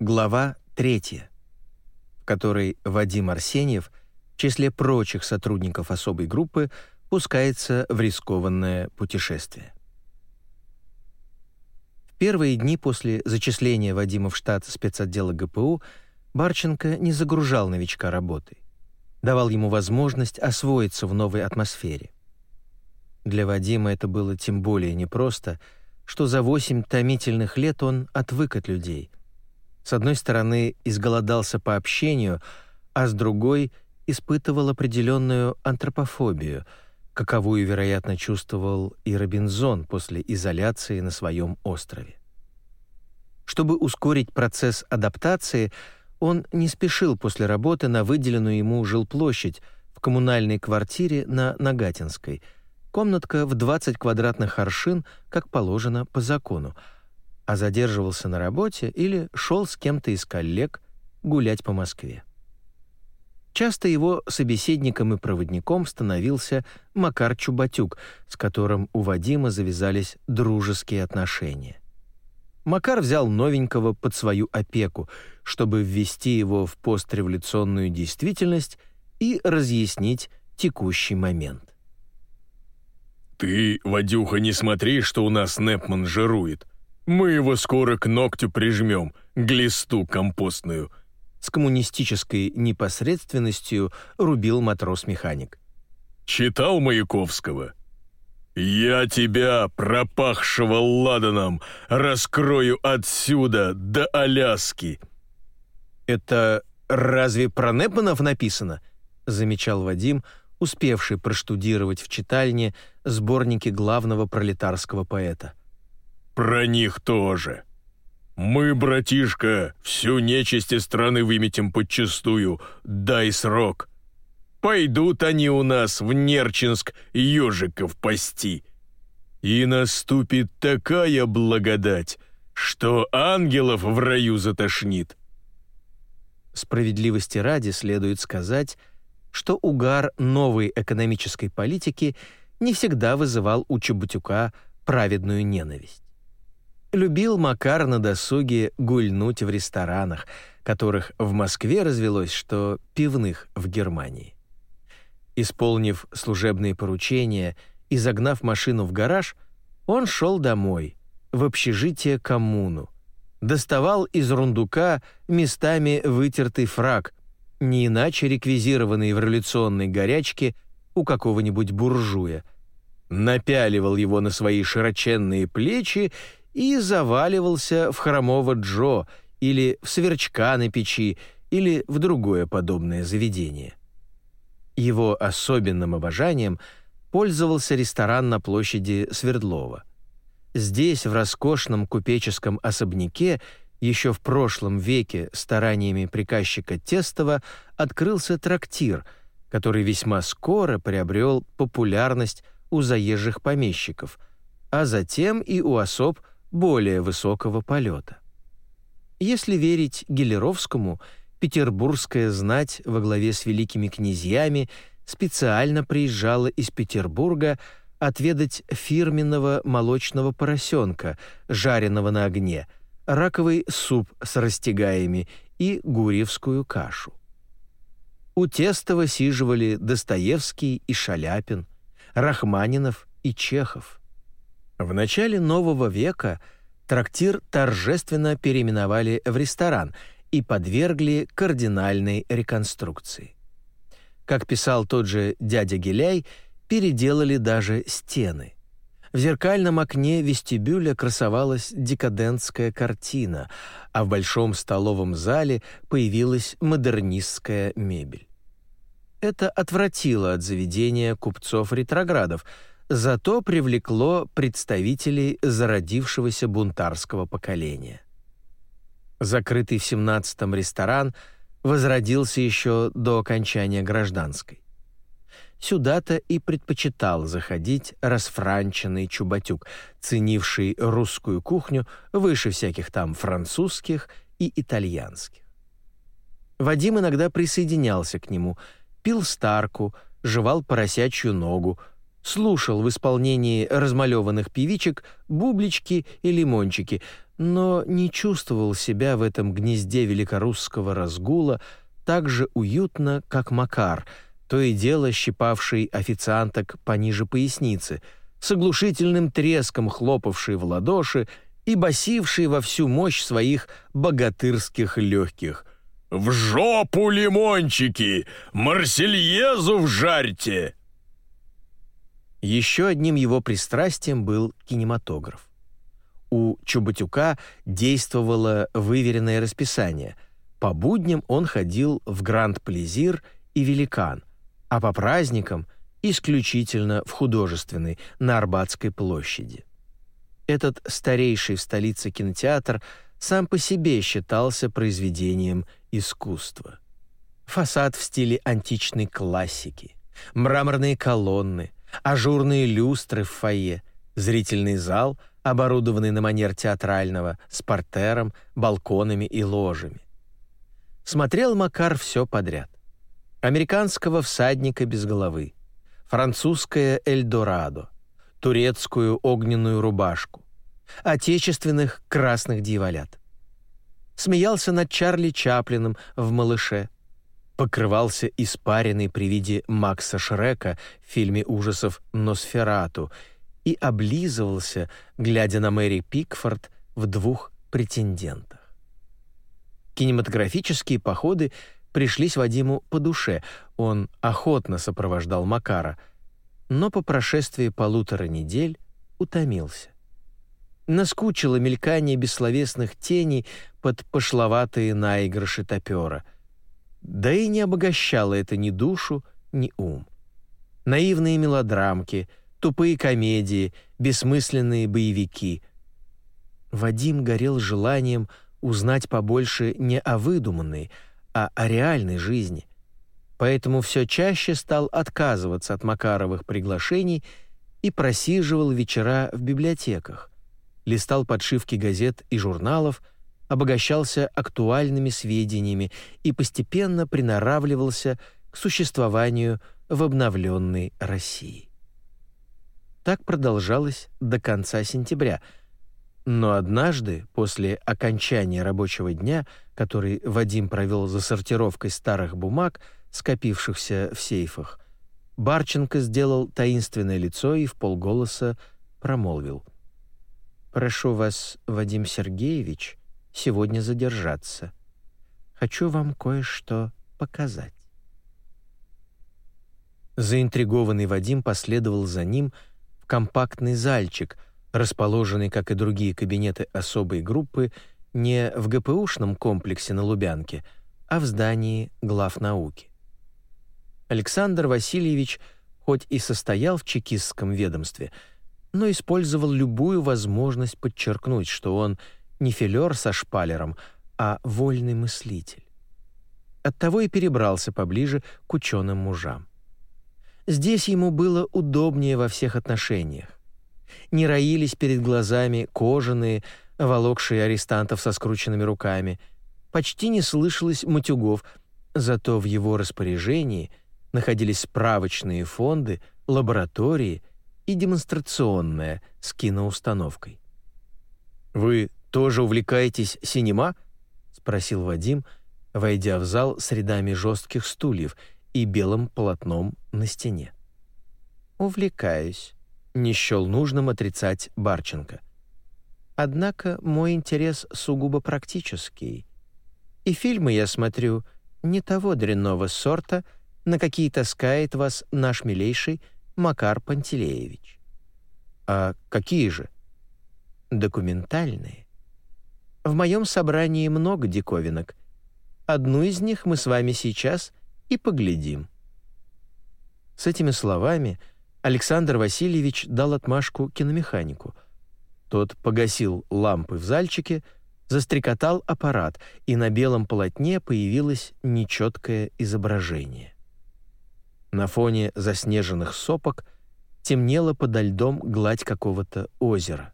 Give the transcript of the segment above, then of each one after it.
Глава 3, в которой Вадим Арсеньев в числе прочих сотрудников особой группы пускается в рискованное путешествие. В первые дни после зачисления Вадима в штат спецотдела ГПУ Барченко не загружал новичка работой, давал ему возможность освоиться в новой атмосфере. Для Вадима это было тем более непросто, что за восемь томительных лет он отвык от людей — с одной стороны, изголодался по общению, а с другой испытывал определенную антропофобию, каковую, вероятно, чувствовал и Робинзон после изоляции на своем острове. Чтобы ускорить процесс адаптации, он не спешил после работы на выделенную ему жилплощадь в коммунальной квартире на Нагатинской, комнатка в 20 квадратных аршин, как положено по закону, а задерживался на работе или шел с кем-то из коллег гулять по Москве. Часто его собеседником и проводником становился Макар Чубатюк, с которым у Вадима завязались дружеские отношения. Макар взял новенького под свою опеку, чтобы ввести его в постреволюционную действительность и разъяснить текущий момент. «Ты, Вадюха, не смотри, что у нас Непман жирует», мы его скоро к ногтю прижмем, глисту компостную». С коммунистической непосредственностью рубил матрос-механик. «Читал Маяковского?» «Я тебя, пропахшего ладаном, раскрою отсюда до Аляски!» «Это разве про Непманов написано?» — замечал Вадим, успевший проштудировать в читальне сборники главного пролетарского поэта. Про них тоже. Мы, братишка, всю нечисть из страны выметим подчистую, дай срок. Пойдут они у нас в Нерчинск ежиков пасти. И наступит такая благодать, что ангелов в раю затошнит. Справедливости ради следует сказать, что угар новой экономической политики не всегда вызывал у Чеботюка праведную ненависть. Любил Макар на досуге гульнуть в ресторанах, которых в Москве развелось, что пивных в Германии. Исполнив служебные поручения и загнав машину в гараж, он шел домой, в общежитие коммуну. Доставал из рундука местами вытертый фраг, не иначе реквизированный в революционной горячке у какого-нибудь буржуя. Напяливал его на свои широченные плечи и заваливался в хромого Джо или в сверчка на печи или в другое подобное заведение. Его особенным обожанием пользовался ресторан на площади Свердлова. Здесь, в роскошном купеческом особняке, еще в прошлом веке стараниями приказчика Тестова открылся трактир, который весьма скоро приобрел популярность у заезжих помещиков, а затем и у особ более высокого полета. Если верить Гелеровскому, петербургская знать во главе с великими князьями специально приезжала из Петербурга отведать фирменного молочного поросенка, жареного на огне, раковый суп с растягаями и гурьевскую кашу. У Тестова сиживали Достоевский и Шаляпин, Рахманинов и Чехов. В начале нового века трактир торжественно переименовали в ресторан и подвергли кардинальной реконструкции. Как писал тот же дядя Геляй, переделали даже стены. В зеркальном окне вестибюля красовалась декадентская картина, а в большом столовом зале появилась модернистская мебель. Это отвратило от заведения купцов-ретроградов – зато привлекло представителей зародившегося бунтарского поколения. Закрытый в 17-м ресторан возродился еще до окончания гражданской. Сюда-то и предпочитал заходить расфранченный Чубатюк, ценивший русскую кухню выше всяких там французских и итальянских. Вадим иногда присоединялся к нему, пил старку, жевал поросячью ногу, слушал в исполнении размалеванных певичек бублички и лимончики, но не чувствовал себя в этом гнезде великорусского разгула так же уютно, как Макар, то и дело щипавший официанток пониже поясницы, с оглушительным треском хлопавший в ладоши и басивший во всю мощь своих богатырских легких. «В жопу, лимончики! Марсельезу вжарьте!» Еще одним его пристрастием был кинематограф. У Чубатюка действовало выверенное расписание. По будням он ходил в Гранд-Плезир и Великан, а по праздникам исключительно в художественный на Арбатской площади. Этот старейший в столице кинотеатр сам по себе считался произведением искусства. Фасад в стиле античной классики, мраморные колонны, ажурные люстры в фойе, зрительный зал, оборудованный на манер театрального, с портером, балконами и ложами. Смотрел Макар все подряд. Американского всадника без головы, французское «Эльдорадо», турецкую огненную рубашку, отечественных красных дьяволят. Смеялся над Чарли Чаплином в «Малыше», покрывался испаренный при виде Макса Шрека в фильме ужасов «Носферату» и облизывался, глядя на Мэри Пикфорд в двух претендентах. Кинематографические походы пришлись Вадиму по душе, он охотно сопровождал Макара — но по прошествии полутора недель утомился. Наскучило мелькание бессловесных теней под пошловатые наигрыши топера. Да и не обогащало это ни душу, ни ум. Наивные мелодрамки, тупые комедии, бессмысленные боевики. Вадим горел желанием узнать побольше не о выдуманной, а о реальной жизни — поэтому все чаще стал отказываться от Макаровых приглашений и просиживал вечера в библиотеках, листал подшивки газет и журналов, обогащался актуальными сведениями и постепенно приноравливался к существованию в обновленной России. Так продолжалось до конца сентября, но однажды, после окончания рабочего дня, который Вадим провел за сортировкой старых бумаг, скопившихся в сейфах, Барченко сделал таинственное лицо и в полголоса промолвил. «Прошу вас, Вадим Сергеевич, сегодня задержаться. Хочу вам кое-что показать». Заинтригованный Вадим последовал за ним в компактный зальчик, расположенный, как и другие кабинеты особой группы, не в ГПУшном комплексе на Лубянке, а в здании глав науки. Александр Васильевич хоть и состоял в чекистском ведомстве, но использовал любую возможность подчеркнуть, что он не филер со шпалером, а вольный мыслитель. Оттого и перебрался поближе к ученым мужам. Здесь ему было удобнее во всех отношениях. Не роились перед глазами кожаные, волокшие арестантов со скрученными руками. Почти не слышалось матюгов, зато в его распоряжении — находились справочные фонды, лаборатории и демонстрационная с киноустановкой. «Вы тоже увлекаетесь синема?» — спросил Вадим, войдя в зал с рядами жестких стульев и белым полотном на стене. «Увлекаюсь», — не счел нужным отрицать Барченко. «Однако мой интерес сугубо практический. И фильмы я смотрю не того дрянного сорта, — на какие таскает вас наш милейший Макар Пантелеевич. А какие же? Документальные. В моем собрании много диковинок. Одну из них мы с вами сейчас и поглядим. С этими словами Александр Васильевич дал отмашку киномеханику. Тот погасил лампы в зальчике, застрекотал аппарат, и на белом полотне появилось нечеткое изображение. На фоне заснеженных сопок темнела подо льдом гладь какого-то озера.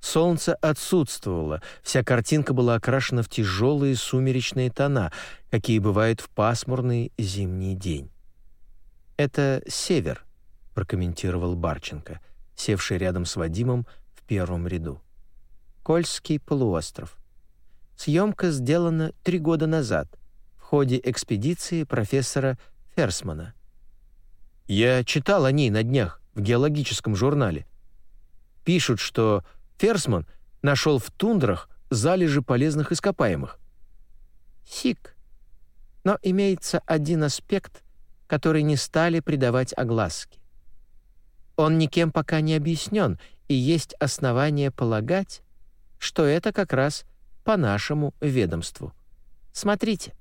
Солнце отсутствовало, вся картинка была окрашена в тяжелые сумеречные тона, какие бывают в пасмурный зимний день. «Это север», — прокомментировал Барченко, севший рядом с Вадимом в первом ряду. Кольский полуостров. Съемка сделана три года назад в ходе экспедиции профессора Ферсмана. Я читал о ней на днях в геологическом журнале. Пишут, что Ферсман нашел в тундрах залежи полезных ископаемых. Сик. Но имеется один аспект, который не стали придавать огласке. Он никем пока не объяснен, и есть основания полагать, что это как раз по нашему ведомству. Смотрите.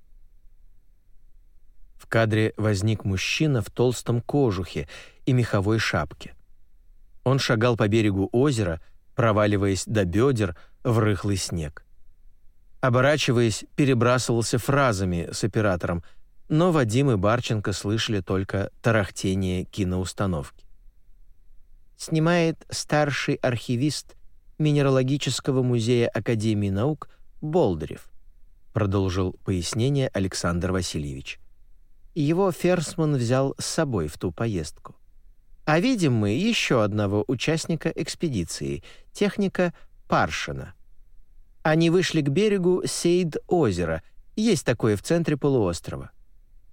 В кадре возник мужчина в толстом кожухе и меховой шапке. Он шагал по берегу озера, проваливаясь до бедер в рыхлый снег. Оборачиваясь, перебрасывался фразами с оператором, но Вадим и Барченко слышали только тарахтение киноустановки. Снимает старший архивист Минералогического музея Академии наук Болдырев, продолжил пояснение Александр Васильевич. Его Ферсман взял с собой в ту поездку. А видим мы еще одного участника экспедиции, техника Паршина. Они вышли к берегу Сейд-озера, есть такое в центре полуострова.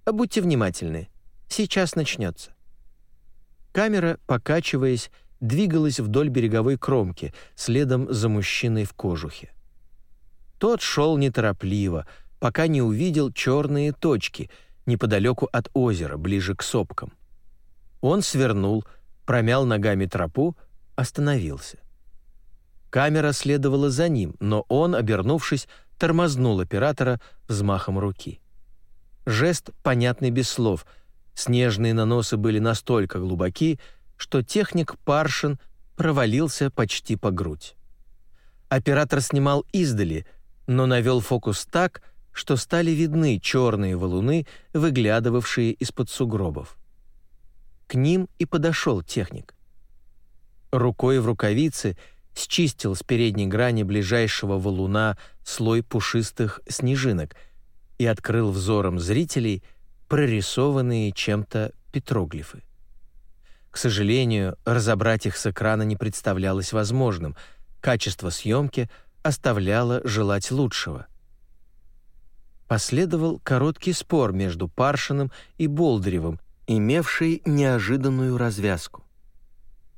Будьте внимательны, сейчас начнется. Камера, покачиваясь, двигалась вдоль береговой кромки, следом за мужчиной в кожухе. Тот шел неторопливо, пока не увидел черные точки неподалеку от озера, ближе к сопкам. Он свернул, промял ногами тропу, остановился. Камера следовала за ним, но он, обернувшись, тормознул оператора взмахом руки. Жест понятный без слов. Снежные наносы были настолько глубоки, что техник Паршин провалился почти по грудь. Оператор снимал издали, но навел фокус так, что стали видны черные валуны, выглядывавшие из-под сугробов. К ним и подошел техник. Рукой в рукавице счистил с передней грани ближайшего валуна слой пушистых снежинок и открыл взором зрителей прорисованные чем-то петроглифы. К сожалению, разобрать их с экрана не представлялось возможным. Качество съемки оставляло желать лучшего. Последовал короткий спор между Паршиным и Болдыревым, имевший неожиданную развязку.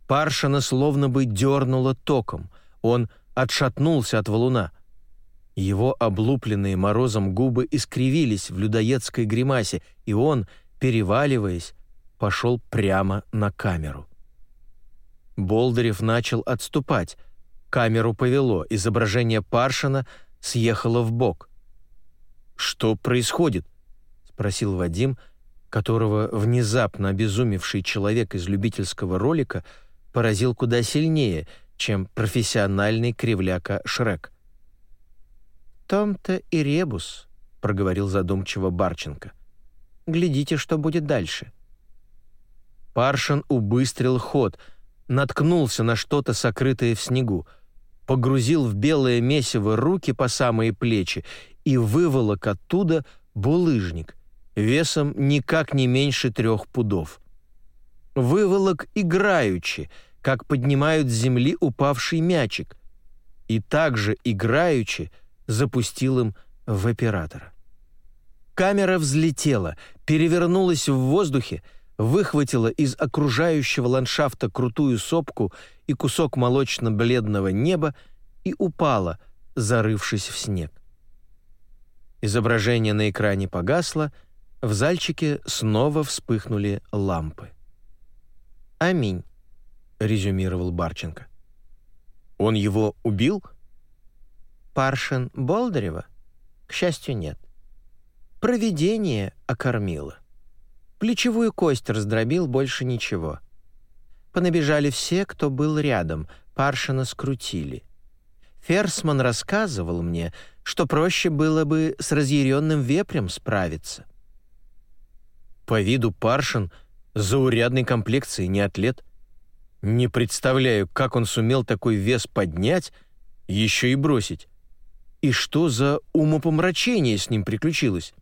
Паршина словно бы дернуло током. Он отшатнулся от валуна. Его облупленные морозом губы искривились в людоедской гримасе, и он, переваливаясь, пошел прямо на камеру. Болдырев начал отступать. Камеру повело, изображение Паршина съехало в бок. «Что происходит?» — спросил Вадим, которого внезапно обезумевший человек из любительского ролика поразил куда сильнее, чем профессиональный кривляка Шрек. «Том-то и ребус», — проговорил задумчиво Барченко. «Глядите, что будет дальше». Паршин убыстрил ход, наткнулся на что-то сокрытое в снегу, погрузил в белое месиво руки по самые плечи и выволок оттуда булыжник весом никак не меньше трех пудов. Выволок играючи, как поднимают с земли упавший мячик, и также играючи запустил им в оператора. Камера взлетела, перевернулась в воздухе, выхватила из окружающего ландшафта крутую сопку и кусок молочно-бледного неба и упала, зарывшись в снег. Изображение на экране погасло, в зальчике снова вспыхнули лампы. «Аминь», — резюмировал Барченко. «Он его убил?» «Паршин Болдырева? К счастью, нет. Провидение окормило. Плечевую кость раздробил, больше ничего. Понабежали все, кто был рядом, Паршина скрутили. Ферсман рассказывал мне, что проще было бы с разъяренным вепрем справиться. По виду Паршин заурядной комплекции, не атлет. Не представляю, как он сумел такой вес поднять, еще и бросить. И что за умопомрачение с ним приключилось?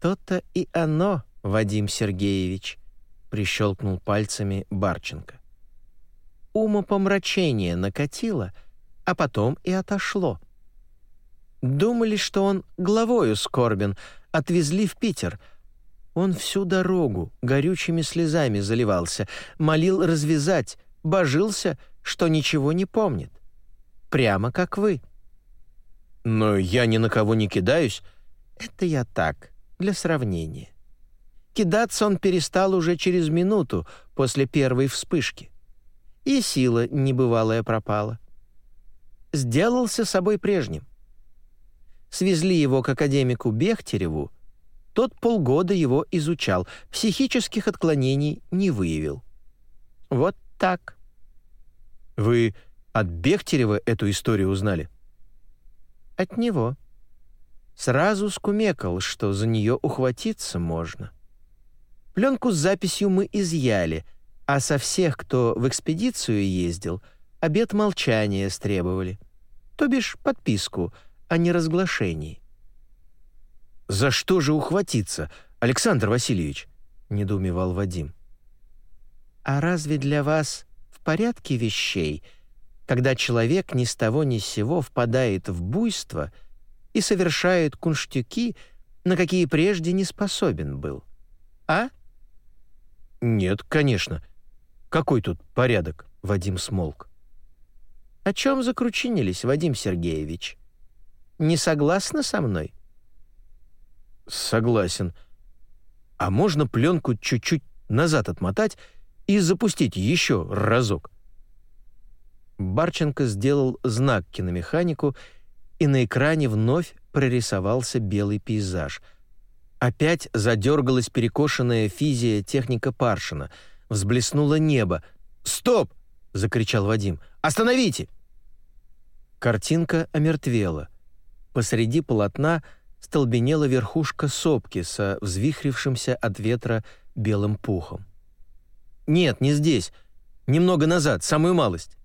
То-то и оно, Вадим Сергеевич», — прищелкнул пальцами Барченко. «Умопомрачение накатило, а потом и отошло. Думали, что он главою скорбен, отвезли в Питер. Он всю дорогу горючими слезами заливался, молил развязать, божился, что ничего не помнит. Прямо как вы. Но я ни на кого не кидаюсь. Это я так, для сравнения. Кидаться он перестал уже через минуту после первой вспышки. И сила небывалая пропала. Сделался собой прежним. Свезли его к академику Бехтереву, тот полгода его изучал, психических отклонений не выявил. Вот так. Вы от Бехтерева эту историю узнали? От него. Сразу скумекал, что за нее ухватиться можно. Пленку с записью мы изъяли, а со всех, кто в экспедицию ездил, обет молчания стребовали. То бишь подписку о неразглашении. «За что же ухватиться, Александр Васильевич?» — недоумевал Вадим. «А разве для вас в порядке вещей, когда человек ни с того ни с сего впадает в буйство и совершает кунштюки, на какие прежде не способен был? А?» «Нет, конечно. Какой тут порядок?» — Вадим смолк. «О чем закручинились, Вадим Сергеевич? Не согласны со мной?» «Согласен. А можно пленку чуть-чуть назад отмотать и запустить еще разок?» Барченко сделал знак киномеханику, и на экране вновь прорисовался белый пейзаж — Опять задергалась перекошенная физия техника Паршина. Взблеснуло небо. «Стоп!» — закричал Вадим. «Остановите!» Картинка омертвела. Посреди полотна столбенела верхушка сопки со взвихрившимся от ветра белым пухом. «Нет, не здесь. Немного назад, самую малость».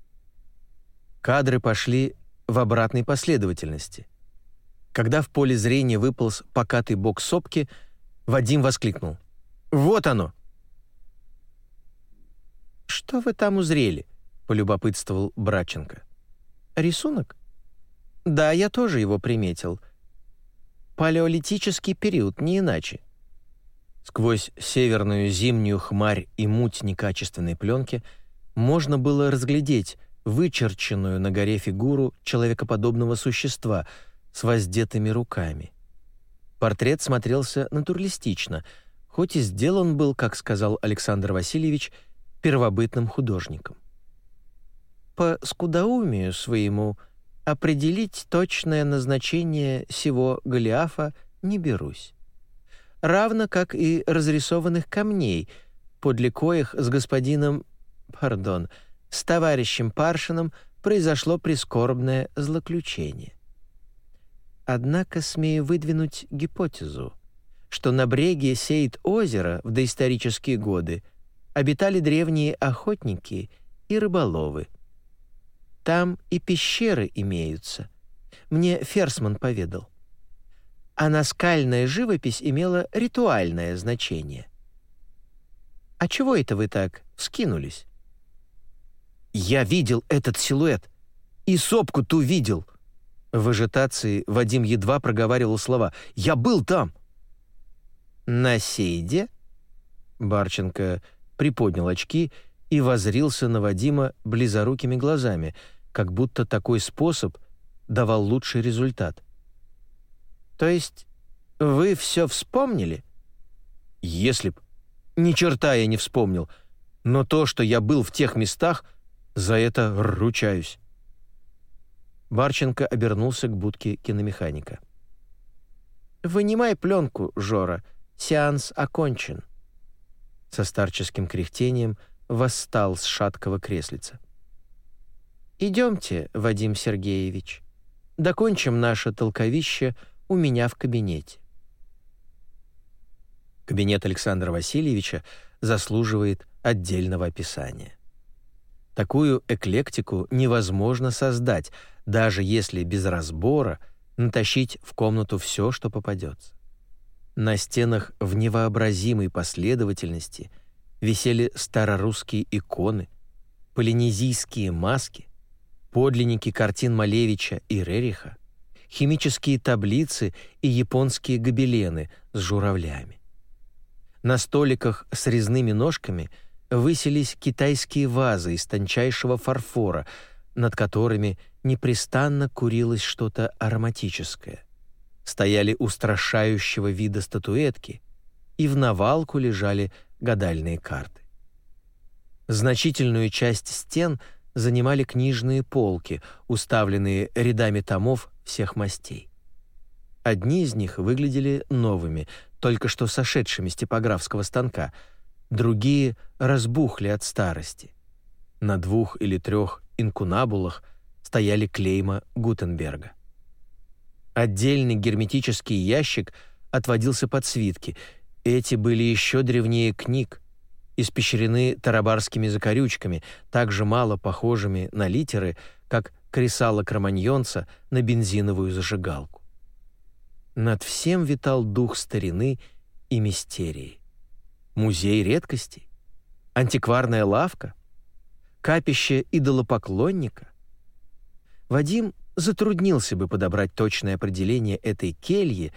Кадры пошли в обратной последовательности. Когда в поле зрения выполз покатый бок сопки, Вадим воскликнул. «Вот оно!» «Что вы там узрели?» — полюбопытствовал Браченко. «Рисунок?» «Да, я тоже его приметил. Палеолитический период, не иначе». Сквозь северную зимнюю хмарь и муть некачественной пленки можно было разглядеть вычерченную на горе фигуру человекоподобного существа — с воздетыми руками. Портрет смотрелся натуралистично, хоть и сделан был, как сказал Александр Васильевич, первобытным художником. По скудоумию своему определить точное назначение сего Голиафа не берусь. Равно как и разрисованных камней, подле коих с господином, пардон, с товарищем Паршином произошло прискорбное злоключение. Однако смею выдвинуть гипотезу, что на бреге сеет озера в доисторические годы обитали древние охотники и рыболовы. Там и пещеры имеются. Мне Ферсман поведал. А наскальная живопись имела ритуальное значение. А чего это вы так скинулись? Я видел этот силуэт. И сопку ту видел. В ажитации Вадим едва проговаривал слова. «Я был там!» «На сейде?» Барченко приподнял очки и возрился на Вадима близорукими глазами, как будто такой способ давал лучший результат. «То есть вы все вспомнили?» «Если б. Ни черта я не вспомнил. Но то, что я был в тех местах, за это ручаюсь». Барченко обернулся к будке киномеханика. «Вынимай пленку, Жора. Сеанс окончен». Со старческим кряхтением восстал с шаткого креслица. «Идемте, Вадим Сергеевич. Докончим наше толковище у меня в кабинете». Кабинет Александра Васильевича заслуживает отдельного описания. Такую эклектику невозможно создать, даже если без разбора натащить в комнату все, что попадется. На стенах в невообразимой последовательности висели старорусские иконы, полинезийские маски, подлинники картин Малевича и Рериха, химические таблицы и японские гобелены с журавлями. На столиках с резными ножками высились китайские вазы из тончайшего фарфора, над которыми непрестанно курилось что-то ароматическое. Стояли устрашающего вида статуэтки, и в навалку лежали гадальные карты. Значительную часть стен занимали книжные полки, уставленные рядами томов всех мастей. Одни из них выглядели новыми, только что сошедшими с типографского станка, другие разбухли от старости. На двух или трех инкунабулах стояли клейма Гутенберга. Отдельный герметический ящик отводился под свитки. Эти были еще древнее книг, испещрены тарабарскими закорючками, так же мало похожими на литеры, как кресало кроманьонца на бензиновую зажигалку. Над всем витал дух старины и мистерии. Музей редкостей? Антикварная лавка? Капище идолопоклонника? Вадим затруднился бы подобрать точное определение этой кельи,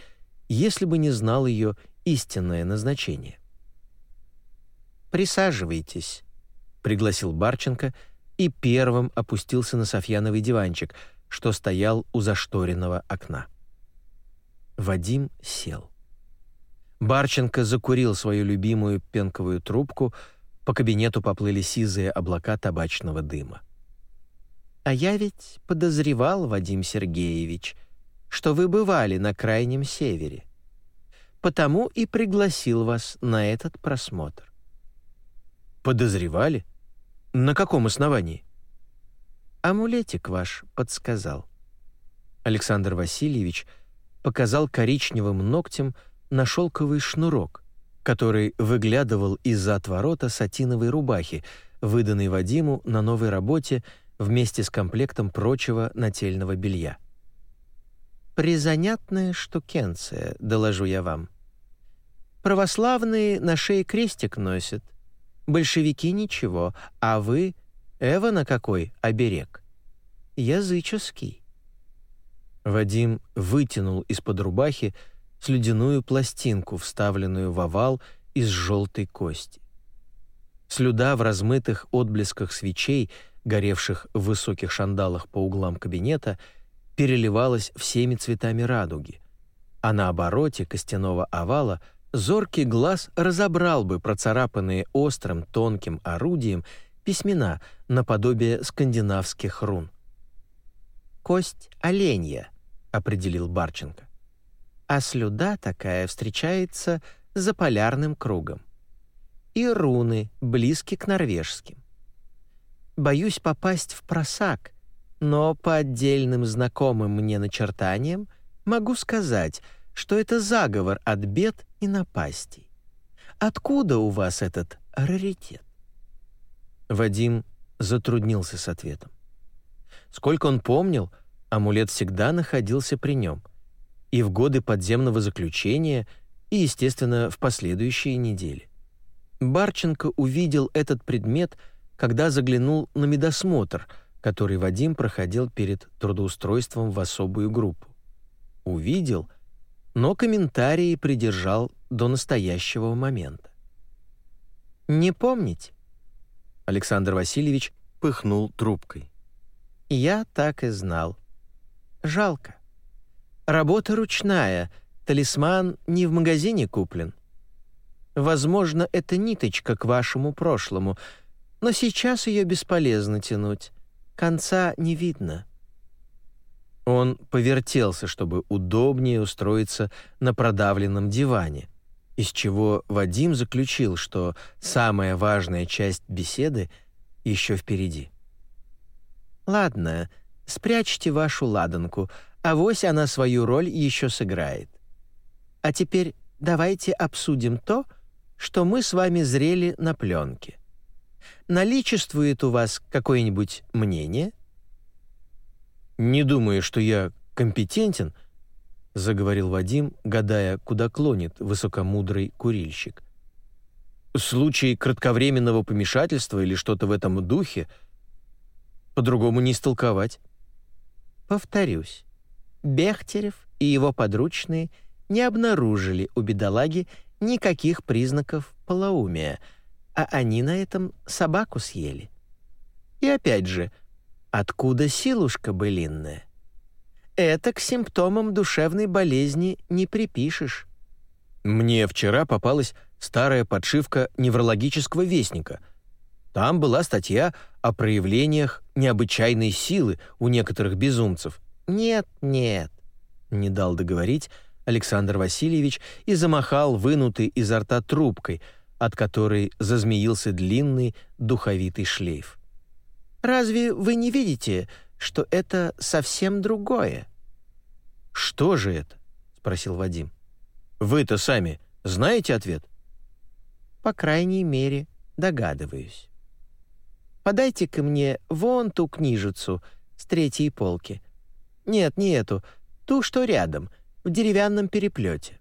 если бы не знал ее истинное назначение. «Присаживайтесь», — пригласил Барченко и первым опустился на софьяновый диванчик, что стоял у зашторенного окна. Вадим сел. Барченко закурил свою любимую пенковую трубку, по кабинету поплыли сизые облака табачного дыма. «А я ведь подозревал, Вадим Сергеевич, что вы бывали на Крайнем Севере. Потому и пригласил вас на этот просмотр. Подозревали? На каком основании? Амулетик ваш подсказал. Александр Васильевич показал коричневым ногтем на шелковый шнурок, который выглядывал из-за отворота сатиновой рубахи, выданной Вадиму на новой работе вместе с комплектом прочего нательного белья. «Призанятная штукенция, доложу я вам. Православные на шее крестик носят, Большевики ничего, а вы, Эва на какой оберег? Языческий. Вадим вытянул из-под рубахи слюдяную пластинку, вставленную в овал из желтой кости. Слюда в размытых отблесках свечей, горевших в высоких шандалах по углам кабинета, переливалась всеми цветами радуги, а на обороте костяного овала — зоркий глаз разобрал бы процарапанные острым тонким орудием письмена наподобие скандинавских рун. «Кость оленья», — определил Барченко. «А слюда такая встречается за полярным кругом. И руны близки к норвежским. Боюсь попасть в просак, но по отдельным знакомым мне начертаниям могу сказать — что это заговор от бед и напастей. Откуда у вас этот раритет? Вадим затруднился с ответом. Сколько он помнил, амулет всегда находился при нем. И в годы подземного заключения, и, естественно, в последующие недели. Барченко увидел этот предмет, когда заглянул на медосмотр, который Вадим проходил перед трудоустройством в особую группу. Увидел — но комментарии придержал до настоящего момента. «Не помните?» Александр Васильевич пыхнул трубкой. «Я так и знал. Жалко. Работа ручная, талисман не в магазине куплен. Возможно, это ниточка к вашему прошлому, но сейчас ее бесполезно тянуть. Конца не видно». Он повертелся, чтобы удобнее устроиться на продавленном диване, из чего Вадим заключил, что самая важная часть беседы еще впереди. «Ладно, спрячьте вашу ладанку, а вось она свою роль еще сыграет. А теперь давайте обсудим то, что мы с вами зрели на пленке. Наличествует у вас какое-нибудь мнение?» «Не думаю, что я компетентен», — заговорил Вадим, гадая, куда клонит высокомудрый курильщик. «Случай кратковременного помешательства или что-то в этом духе? По-другому не истолковать. Повторюсь, Бехтерев и его подручные не обнаружили у бедолаги никаких признаков полоумия, а они на этом собаку съели. И опять же, откуда силушка былинная? Это к симптомам душевной болезни не припишешь. Мне вчера попалась старая подшивка неврологического вестника. Там была статья о проявлениях необычайной силы у некоторых безумцев. Нет, нет, не дал договорить Александр Васильевич и замахал вынутый изо рта трубкой, от которой зазмеился длинный духовитый шлейф. Разве вы не видите, что это совсем другое. «Что же это?» — спросил Вадим. «Вы-то сами знаете ответ?» «По крайней мере, догадываюсь. Подайте-ка мне вон ту книжицу с третьей полки. Нет, не эту, ту, что рядом, в деревянном переплете».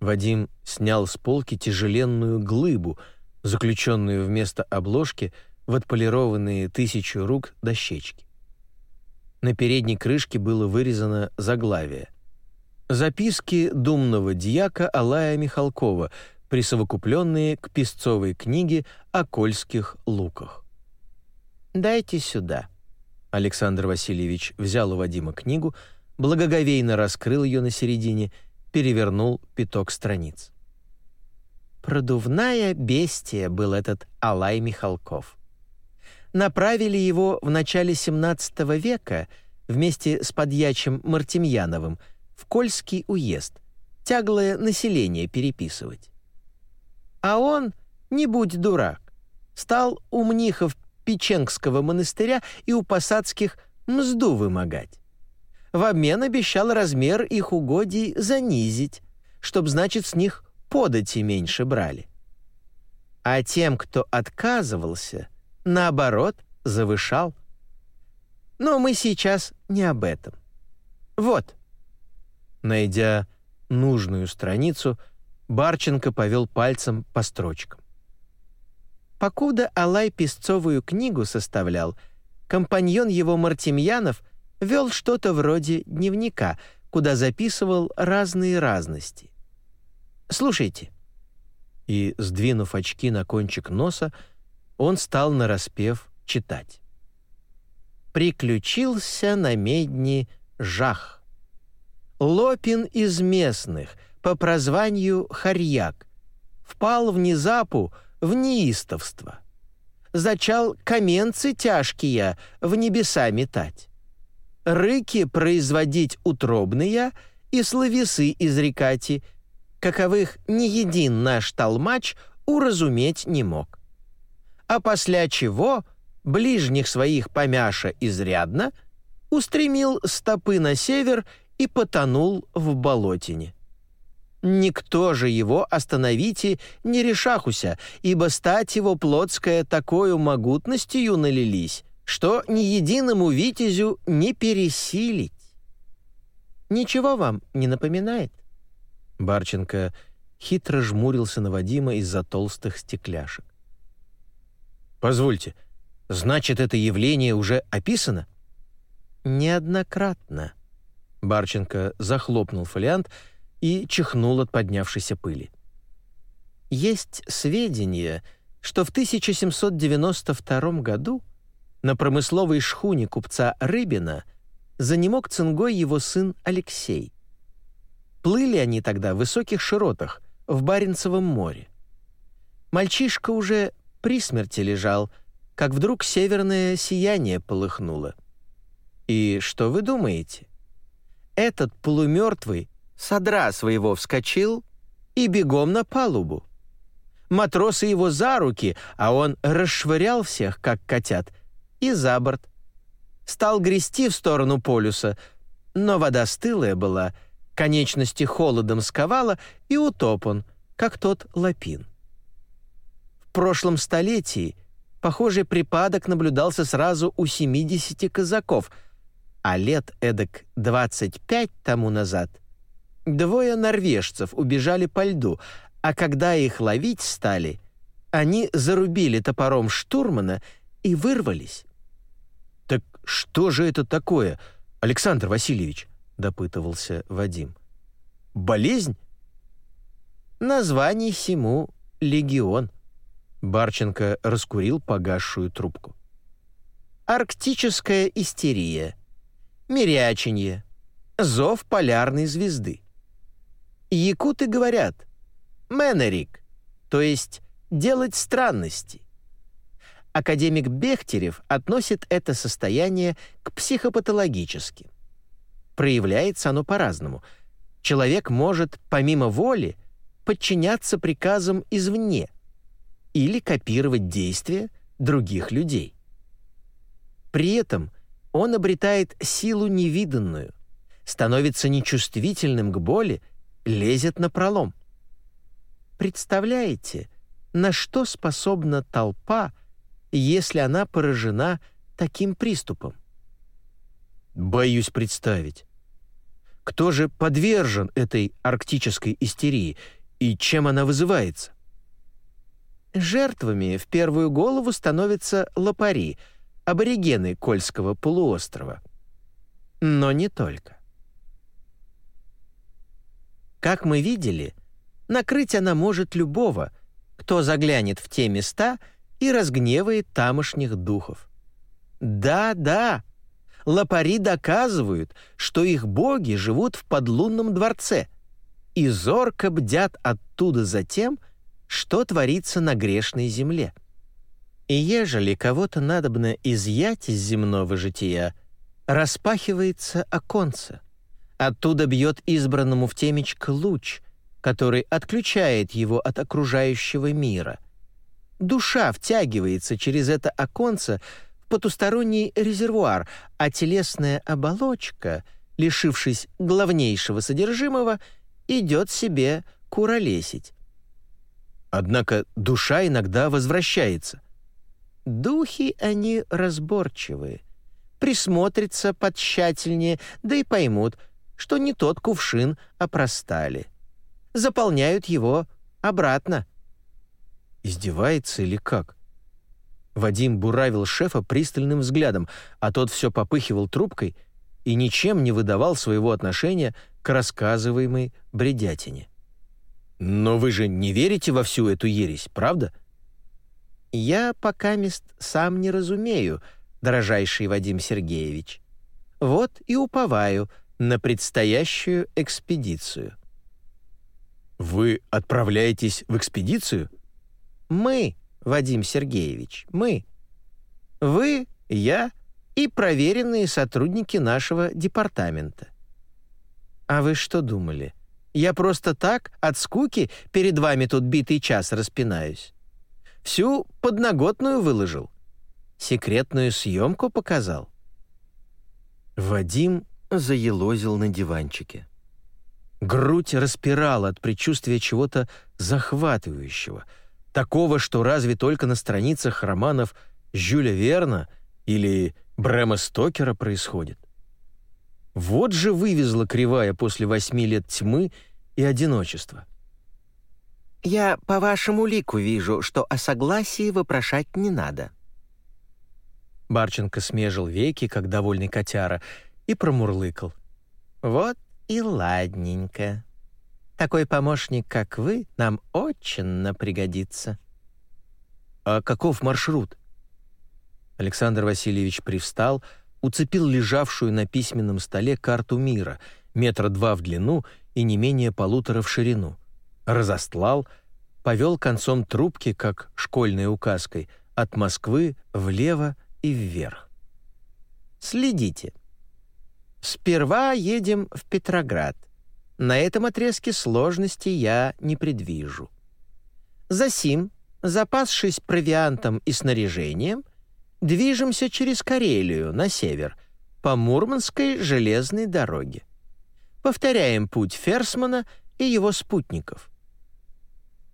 Вадим снял с полки тяжеленную глыбу, заключенную вместо обложки в отполированные тысячу рук дощечки. На передней крышке было вырезано заглавие. Записки думного дьяка Алая Михалкова, присовокупленные к песцовой книге о кольских луках. «Дайте сюда». Александр Васильевич взял у Вадима книгу, благоговейно раскрыл ее на середине, перевернул пяток страниц. Продувная бестия был этот Алай Михалков направили его в начале XVII века вместе с подьячим Мартемьяновым в Кольский уезд, тяглое население переписывать. А он, не будь дурак, стал у мнихов Печенгского монастыря и у посадских мзду вымогать. В обмен обещал размер их угодий занизить, чтоб, значит, с них подати меньше брали. А тем, кто отказывался — наоборот, завышал. Но мы сейчас не об этом. Вот. Найдя нужную страницу, Барченко повел пальцем по строчкам. Покуда Алай песцовую книгу составлял, компаньон его Мартемьянов вел что-то вроде дневника, куда записывал разные разности. Слушайте. И, сдвинув очки на кончик носа, он стал нараспев читать. «Приключился на медни жах. Лопин из местных, по прозванию Харьяк, впал внезапу в неистовство. Зачал каменцы тяжкие в небеса метать. Рыки производить утробные и словесы изрекати, каковых ни един наш толмач уразуметь не мог а после чего ближних своих помяша изрядно, устремил стопы на север и потонул в болотине. Никто же его остановите не решахуся, ибо стать его плотская такою могутностью налились, что ни единому витязю не пересилить. Ничего вам не напоминает? Барченко хитро жмурился на Вадима из-за толстых стекляшек. Позвольте, значит, это явление уже описано? Неоднократно. Барченко захлопнул фолиант и чихнул от поднявшейся пыли. Есть сведения, что в 1792 году на промысловой шхуне купца Рыбина занемог цингой его сын Алексей. Плыли они тогда в высоких широтах, в Баренцевом море. Мальчишка уже при смерти лежал, как вдруг северное сияние полыхнуло. И что вы думаете? Этот полумертвый содра своего вскочил и бегом на палубу. Матросы его за руки, а он расшвырял всех, как котят, и за борт. Стал грести в сторону полюса, но вода стылая была, конечности холодом сковала, и утоп он, как тот лапин прошлом столетии похожий припадок наблюдался сразу у 70 казаков, а лет эдак 25 тому назад двое норвежцев убежали по льду, а когда их ловить стали, они зарубили топором штурмана и вырвались. что же это такое, Александр Васильевич?» — допытывался Вадим. «Болезнь?» «Название всему — легион», — Барченко раскурил погасшую трубку. «Арктическая истерия, миряченье, зов полярной звезды. Якуты говорят «менерик», то есть «делать странности». Академик Бехтерев относит это состояние к психопатологическим. Проявляется оно по-разному. Человек может, помимо воли, подчиняться приказам извне или копировать действия других людей. При этом он обретает силу невиданную, становится нечувствительным к боли, лезет на пролом. Представляете, на что способна толпа, если она поражена таким приступом? Боюсь представить. Кто же подвержен этой арктической истерии и чем она вызывается? Жертвами в первую голову становятся лопари, аборигены Кольского полуострова. Но не только. Как мы видели, накрыть она может любого, кто заглянет в те места — и разгневает тамошних духов. Да-да, лопари доказывают, что их боги живут в подлунном дворце и зорко бдят оттуда за тем, что творится на грешной земле. И ежели кого-то надобно изъять из земного жития, распахивается оконце. Оттуда бьет избранному в темечко луч, который отключает его от окружающего мира — Душа втягивается через это оконце в потусторонний резервуар, а телесная оболочка, лишившись главнейшего содержимого, идет себе куролесить. Однако душа иногда возвращается. Духи они разборчивые. Присмотрятся потщательнее, да и поймут, что не тот кувшин опростали. Заполняют его обратно — Издевается или как? Вадим буравил шефа пристальным взглядом, а тот все попыхивал трубкой и ничем не выдавал своего отношения к рассказываемой бредятине. «Но вы же не верите во всю эту ересь, правда?» «Я пока мест сам не разумею, дорожайший Вадим Сергеевич. Вот и уповаю на предстоящую экспедицию». «Вы отправляетесь в экспедицию?» Мы, Вадим Сергеевич, мы. Вы, я и проверенные сотрудники нашего департамента. А вы что думали? Я просто так, от скуки, перед вами тут битый час распинаюсь? Всю подноготную выложил. Секретную съемку показал. Вадим заелозил на диванчике. Грудь распирала от предчувствия чего-то захватывающего — Такого, что разве только на страницах романов Жюля Верна или Брэма Стокера происходит. Вот же вывезла кривая после восьми лет тьмы и одиночества. «Я по вашему лику вижу, что о согласии вопрошать не надо». Барченко смежил веки, как довольный котяра, и промурлыкал. «Вот и ладненько». Такой помощник, как вы, нам очень пригодится». «А каков маршрут?» Александр Васильевич привстал, уцепил лежавшую на письменном столе карту мира, метра два в длину и не менее полутора в ширину, разостлал, повел концом трубки, как школьной указкой, от Москвы влево и вверх. «Следите. Сперва едем в Петроград. На этом отрезке сложности я не предвижу. Засим, запасшись провиантом и снаряжением, движемся через Карелию на север по Мурманской железной дороге. Повторяем путь Ферсмана и его спутников.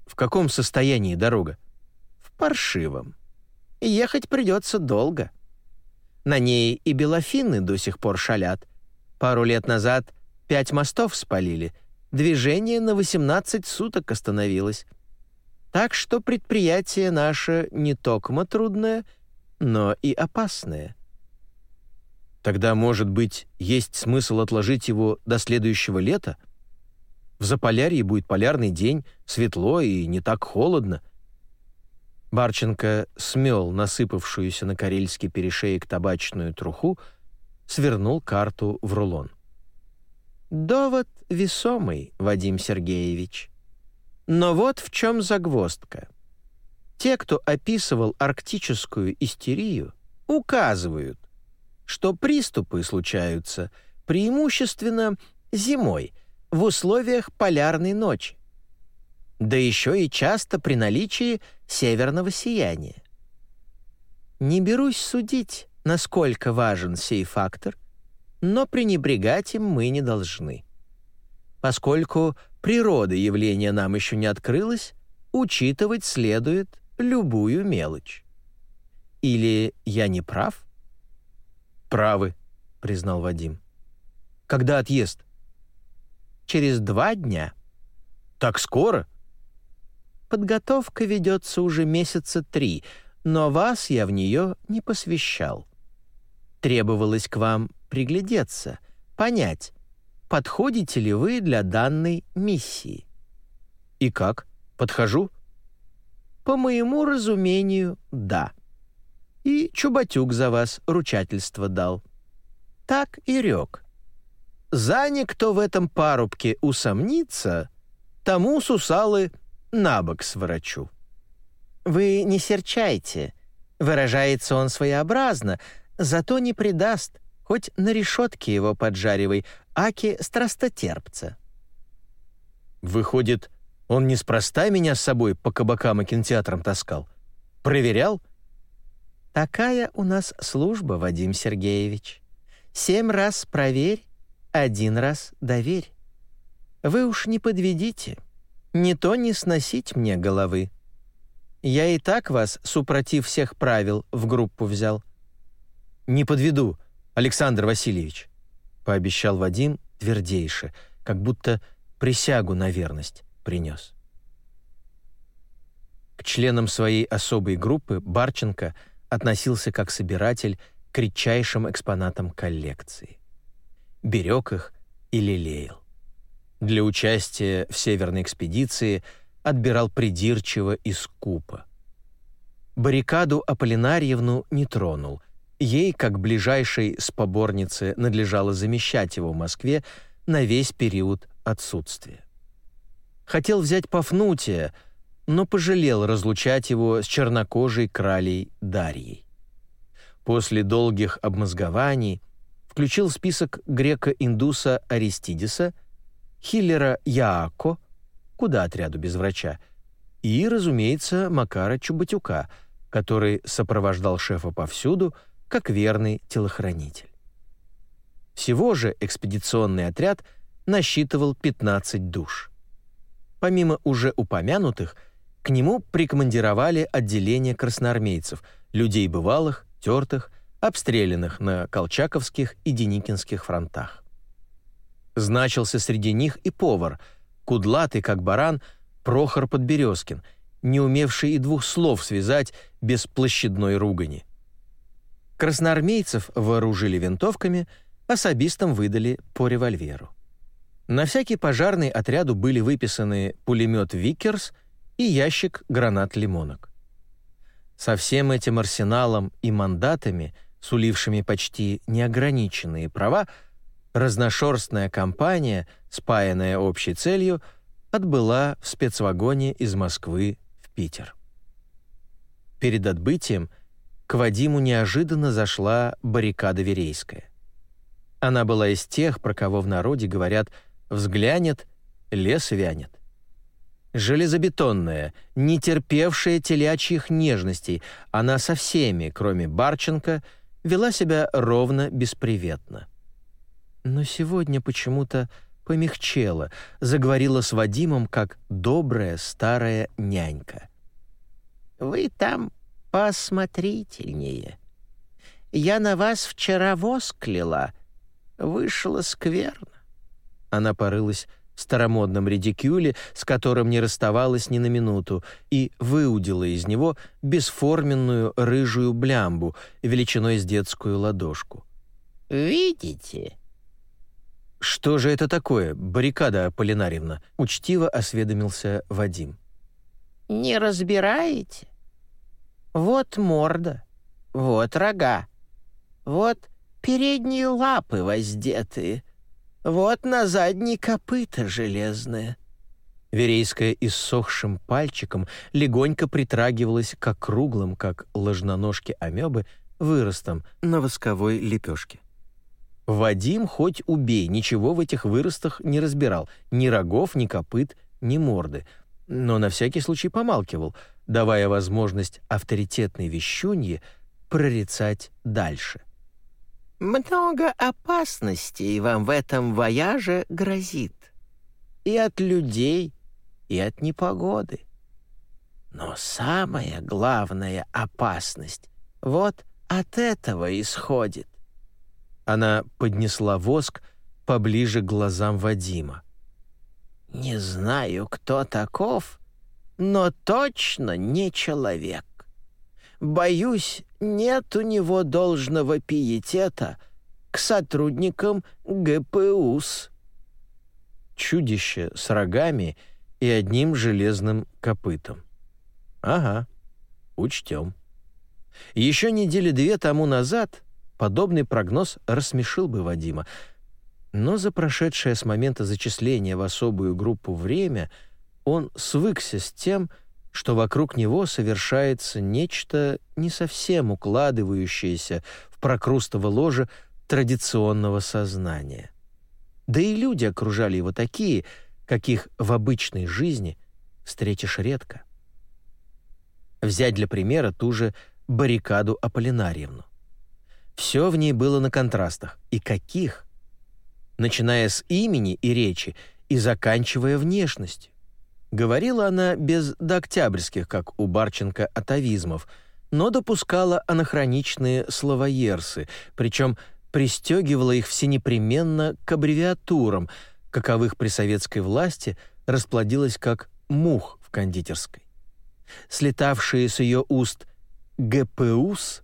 В каком состоянии дорога? В паршивом. Ехать придется долго. На ней и белофинны до сих пор шалят. Пару лет назад Пять мостов спалили. Движение на 18 суток остановилось. Так что предприятие наше не токмо трудное, но и опасное. Тогда, может быть, есть смысл отложить его до следующего лета? В Заполярье будет полярный день, светло и не так холодно. Барченко смел насыпавшуюся на карельский перешеек табачную труху, свернул карту в рулон. «Довод весомый, Вадим Сергеевич. Но вот в чем загвоздка. Те, кто описывал арктическую истерию, указывают, что приступы случаются преимущественно зимой в условиях полярной ночи, да еще и часто при наличии северного сияния. Не берусь судить, насколько важен сей фактор, но пренебрегать им мы не должны. Поскольку природа явления нам еще не открылась, учитывать следует любую мелочь. Или я не прав? «Правы», — признал Вадим. «Когда отъезд?» «Через два дня». «Так скоро?» «Подготовка ведется уже месяца три, но вас я в нее не посвящал. Требовалось к вам приглядеться, понять, подходите ли вы для данной миссии». «И как? Подхожу?» «По моему разумению, да» и Чубатюк за вас ручательство дал. Так и рек. За никто в этом парубке усомнится, тому сусалы на бок сворачу. Вы не серчайте, выражается он своеобразно, зато не предаст, хоть на решетке его поджаривай, аки страстотерпца. Выходит, он неспроста меня с собой по кабакам и кинотеатрам таскал? Проверял — Такая у нас служба, Вадим Сергеевич. Семь раз проверь, один раз доверь. Вы уж не подведите, не то не сносить мне головы. Я и так вас, супротив всех правил, в группу взял. Не подведу, Александр Васильевич, пообещал Вадим твердейше, как будто присягу на верность принес. К членам своей особой группы Барченко – относился как собиратель к редчайшим экспонатам коллекции. Берег их и лелеял. Для участия в северной экспедиции отбирал придирчиво и скупо. Баррикаду Аполлинарьевну не тронул. Ей, как ближайшей споборнице, надлежало замещать его в Москве на весь период отсутствия. Хотел взять Пафнутия — но пожалел разлучать его с чернокожей кралей Дарьей. После долгих обмозгований включил в список грека-индуса Аристидиса, Хиллера Яако, куда отряду без врача, и, разумеется, Макара Чубатюка, который сопровождал шефа повсюду, как верный телохранитель. Всего же экспедиционный отряд насчитывал 15 душ. Помимо уже упомянутых – к нему прикомандировали отделение красноармейцев, людей бывалых, тертых, обстрелянных на Колчаковских и Деникинских фронтах. Значился среди них и повар, кудлатый, как баран, Прохор Подберезкин, не умевший и двух слов связать без площадной ругани. Красноармейцев вооружили винтовками, особистам выдали по револьверу. На всякий пожарный отряду были выписаны пулемет «Виккерс» и ящик гранат-лимонок. Со всем этим арсеналом и мандатами, сулившими почти неограниченные права, разношерстная компания, спаянная общей целью, отбыла в спецвагоне из Москвы в Питер. Перед отбытием к Вадиму неожиданно зашла баррикада Верейская. Она была из тех, про кого в народе говорят «взглянет, лес вянет» железобетонная, не терпевшая телячьих нежностей, она со всеми, кроме Барченко, вела себя ровно бесприветно. Но сегодня почему-то помягчела, заговорила с Вадимом как добрая старая нянька. «Вы там посмотрительнее. Я на вас вчера восклила. Вышло скверно». Она порылась старомодном редикюле, с которым не расставалась ни на минуту, и выудила из него бесформенную рыжую блямбу величиной с детскую ладошку. Видите?» «Что же это такое, баррикада Аполлинарьевна?» — учтиво осведомился Вадим. «Не разбираете? Вот морда, вот рога, вот передние лапы воздетые, вот на задние копыта железные». Верейская иссохшим пальчиком легонько притрагивалась к округлым, как ложноножки амебы, выростам на восковой лепешке. Вадим, хоть убей, ничего в этих выростах не разбирал, ни рогов, ни копыт, ни морды, но на всякий случай помалкивал, давая возможность авторитетной вещунье прорицать дальше. «Много опасностей вам в этом вояже грозит. И от людей, и от непогоды. Но самая главная опасность вот от этого исходит. Она поднесла воск поближе к глазам Вадима. «Не знаю, кто таков, но точно не человек. Боюсь, нет у него должного пиетета к сотрудникам ГПУС». Чудище с рогами и одним железным копытом. «Ага, учтем». Еще недели две тому назад Подобный прогноз рассмешил бы Вадима, но за прошедшее с момента зачисления в особую группу время он свыкся с тем, что вокруг него совершается нечто не совсем укладывающееся в прокрустово ложе традиционного сознания. Да и люди окружали его такие, каких в обычной жизни встретишь редко. Взять для примера ту же баррикаду Аполлинарьевну. Все в ней было на контрастах. И каких? Начиная с имени и речи и заканчивая внешностью. Говорила она без дооктябрьских, как у Барченко, атовизмов, но допускала анахроничные словоерсы, причем пристегивала их всенепременно к аббревиатурам, каковых при советской власти расплодилось как мух в кондитерской. Слетавшие с ее уст «ГПУС»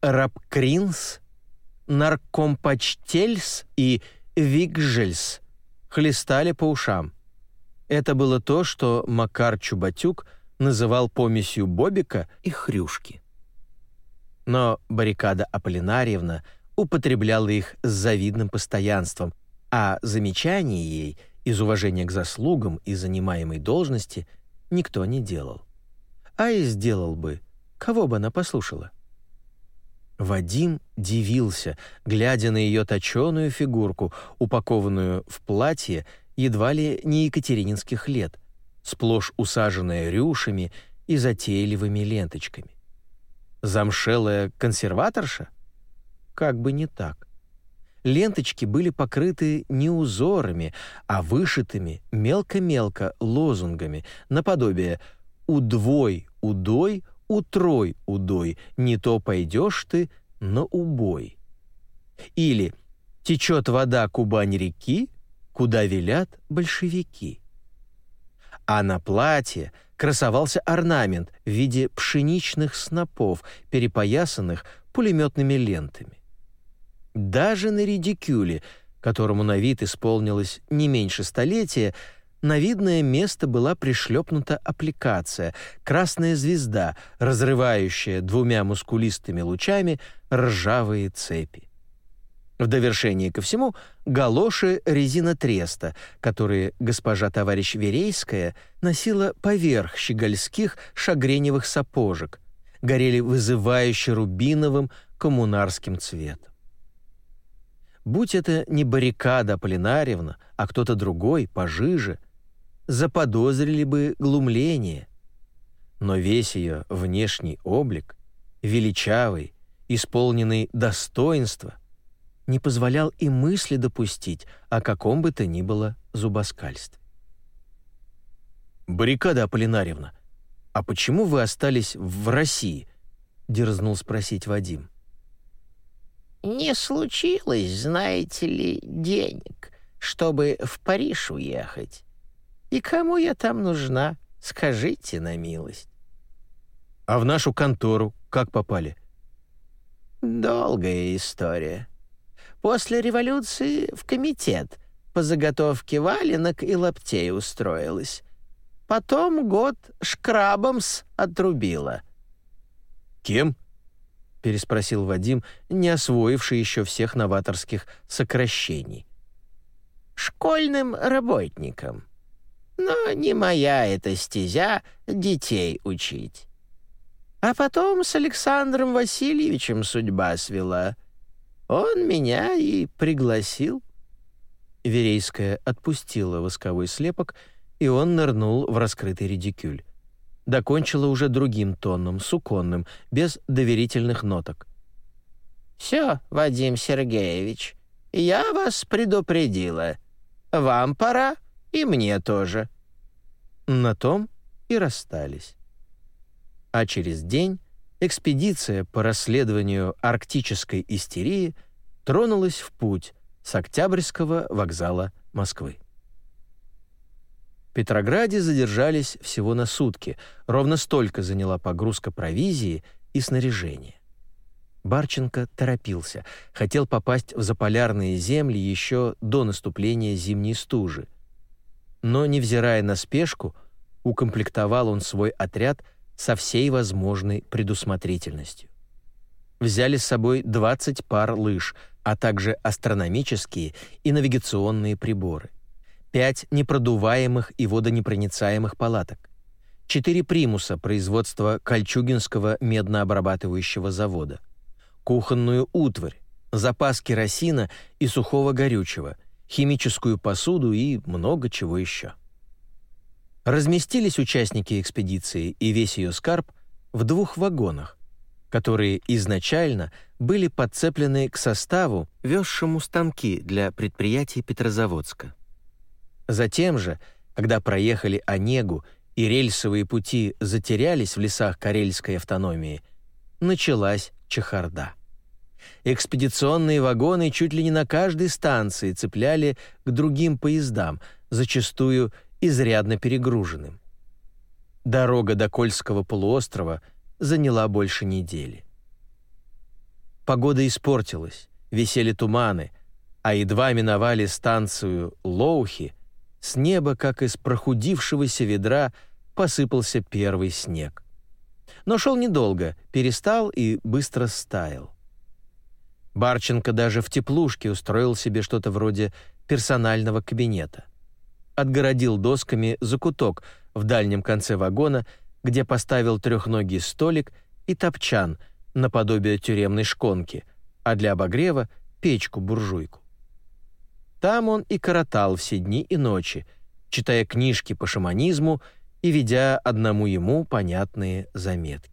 Рапкринс, Наркомпочтельс и Вигжельс хлестали по ушам. Это было то, что Макар Чубатюк называл помесью Бобика и хрюшки. Но баррикада Аполлинарьевна употребляла их с завидным постоянством, а замечаний ей из уважения к заслугам и занимаемой должности никто не делал. А и сделал бы, кого бы она послушала. Вадим дивился, глядя на ее точеную фигурку, упакованную в платье едва ли не екатерининских лет, сплошь усаженная рюшами и затейливыми ленточками. Замшелая консерваторша? Как бы не так. Ленточки были покрыты не узорами, а вышитыми мелко-мелко лозунгами, наподобие «удвой, удой, утрой удой, не то пойдешь ты на убой. Или течет вода Кубань-реки, куда велят большевики. А на платье красовался орнамент в виде пшеничных снопов, перепоясанных пулеметными лентами. Даже на редикюле, которому на вид исполнилось не меньше столетия, на видное место была пришлепнута аппликация, красная звезда, разрывающая двумя мускулистыми лучами ржавые цепи. В довершение ко всему галоши резина треста, которые госпожа товарищ Верейская носила поверх щегольских шагреневых сапожек, горели вызывающе рубиновым коммунарским цветом. Будь это не баррикада Аполлинарьевна, а кто-то другой, пожиже — заподозрили бы глумление. Но весь ее внешний облик, величавый, исполненный достоинства, не позволял и мысли допустить о каком бы то ни было зубоскальстве. «Баррикада Аполлинарьевна, а почему вы остались в России?» — дерзнул спросить Вадим. «Не случилось, знаете ли, денег, чтобы в Париж уехать. И кому я там нужна? Скажите на милость. А в нашу контору как попали? Долгая история. После революции в комитет по заготовке валенок и лаптей устроилась. Потом год шкрабомс отрубила». «Кем?» — переспросил Вадим, не освоивший еще всех новаторских сокращений. «Школьным работником. Но не моя эта стезя детей учить. А потом с Александром Васильевичем судьба свела. Он меня и пригласил». Верейская отпустила восковой слепок, и он нырнул в раскрытый редикюль докончила уже другим тоном, суконным, без доверительных ноток. «Все, Вадим Сергеевич, я вас предупредила. Вам пора, и мне тоже». На том и расстались. А через день экспедиция по расследованию арктической истерии тронулась в путь с Октябрьского вокзала Москвы. Петрограде задержались всего на сутки, ровно столько заняла погрузка провизии и снаряжения. Барченко торопился, хотел попасть в заполярные земли еще до наступления зимней стужи. Но, невзирая на спешку, укомплектовал он свой отряд со всей возможной предусмотрительностью. Взяли с собой 20 пар лыж, а также астрономические и навигационные приборы пять непродуваемых и водонепроницаемых палаток, четыре примуса производства Кольчугинского меднообрабатывающего завода, кухонную утварь, запас керосина и сухого горючего, химическую посуду и много чего еще. Разместились участники экспедиции и весь ее скарб в двух вагонах, которые изначально были подцеплены к составу, везшему станки для предприятий Петрозаводска. Затем же, когда проехали Онегу и рельсовые пути затерялись в лесах Карельской автономии, началась чехарда. Экспедиционные вагоны чуть ли не на каждой станции цепляли к другим поездам, зачастую изрядно перегруженным. Дорога до Кольского полуострова заняла больше недели. Погода испортилась, висели туманы, а едва миновали станцию Лоухи, с неба, как из прохудившегося ведра, посыпался первый снег. Но шел недолго, перестал и быстро стаял. Барченко даже в теплушке устроил себе что-то вроде персонального кабинета. Отгородил досками закуток в дальнем конце вагона, где поставил трехногий столик и топчан наподобие тюремной шконки, а для обогрева — печку-буржуйку. Там он и коротал все дни и ночи, читая книжки по шаманизму и ведя одному ему понятные заметки.